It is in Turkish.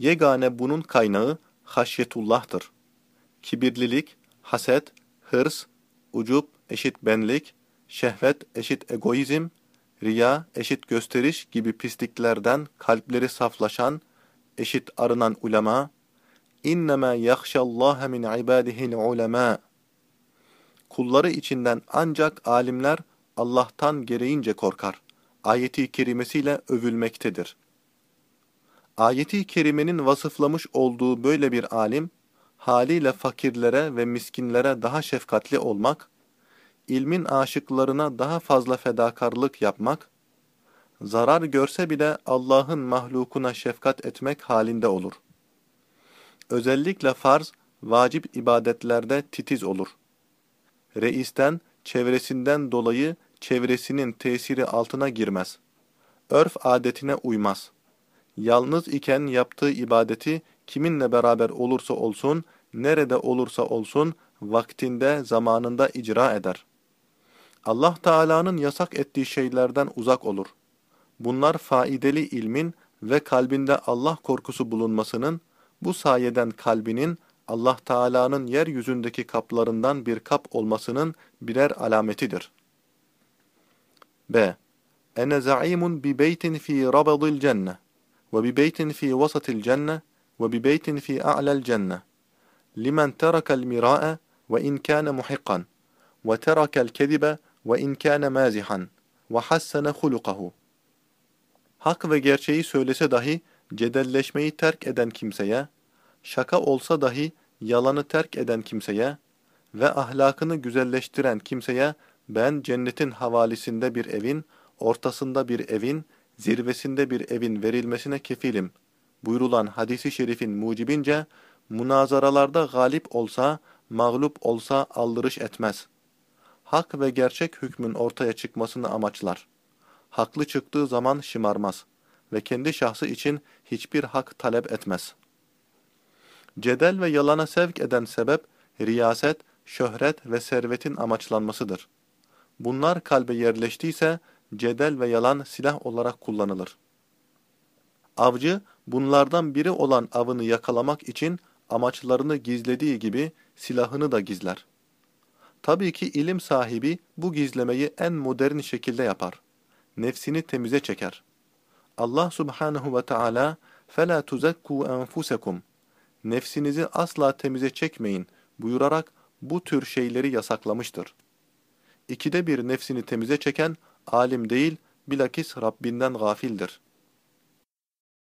Yegane bunun kaynağı haşyetullah'tır. Kibirlilik, haset, hırs, ucup eşit benlik, şehvet eşit egoizm, riya eşit gösteriş gibi pisliklerden kalpleri saflaşan, eşit arınan ulema, İnnemâ yahşallâhe min ibâdihil ulemâ. Kulları içinden ancak alimler Allah'tan gereğince korkar. Ayeti kerimesiyle övülmektedir. Ayeti kerimenin vasıflamış olduğu böyle bir alim, haliyle fakirlere ve miskinlere daha şefkatli olmak, ilmin aşıklarına daha fazla fedakarlık yapmak, zarar görse bile Allah'ın mahlukuna şefkat etmek halinde olur. Özellikle farz, vacip ibadetlerde titiz olur. Reisten, çevresinden dolayı çevresinin tesiri altına girmez. Örf adetine uymaz. Yalnız iken yaptığı ibadeti kiminle beraber olursa olsun, nerede olursa olsun, vaktinde, zamanında icra eder. Allah Teala'nın yasak ettiği şeylerden uzak olur. Bunlar faideli ilmin ve kalbinde Allah korkusu bulunmasının, bu sayeden kalbinin Allah Teala'nın yeryüzündeki kaplarından bir kap olmasının birer alametidir. B. Ene za'imun bi beytin fi rabadil beytin fi a'lal cenne limen terakal mira'e ve in kâne muhiqqan ve terakal kezibe ve in kâne mazihan ve hassene hulukahu. Hak ve gerçeği söylese dahi cedelleşmeyi terk eden kimseye, şaka olsa dahi yalanı terk eden kimseye ve ahlakını güzelleştiren kimseye ben cennetin havalisinde bir evin, ortasında bir evin, zirvesinde bir evin verilmesine kefilim. Buyurulan hadisi şerifin mucibince, münazaralarda galip olsa, mağlup olsa aldırış etmez. Hak ve gerçek hükmün ortaya çıkmasını amaçlar. Haklı çıktığı zaman şımarmaz ve kendi şahsı için hiçbir hak talep etmez. Cedel ve yalana sevk eden sebep, riyaset, şöhret ve servetin amaçlanmasıdır. Bunlar kalbe yerleştiyse, cedel ve yalan silah olarak kullanılır. Avcı, bunlardan biri olan avını yakalamak için amaçlarını gizlediği gibi silahını da gizler. Tabii ki ilim sahibi bu gizlemeyi en modern şekilde yapar. Nefsini temize çeker. Allah subhanehu ve Teala فَلَا تُزَكُّوا أَنْفُسَكُمْ Nefsinizi asla temize çekmeyin buyurarak bu tür şeyleri yasaklamıştır. İkide bir nefsini temize çeken alim değil, bilakis Rabbinden gafildir.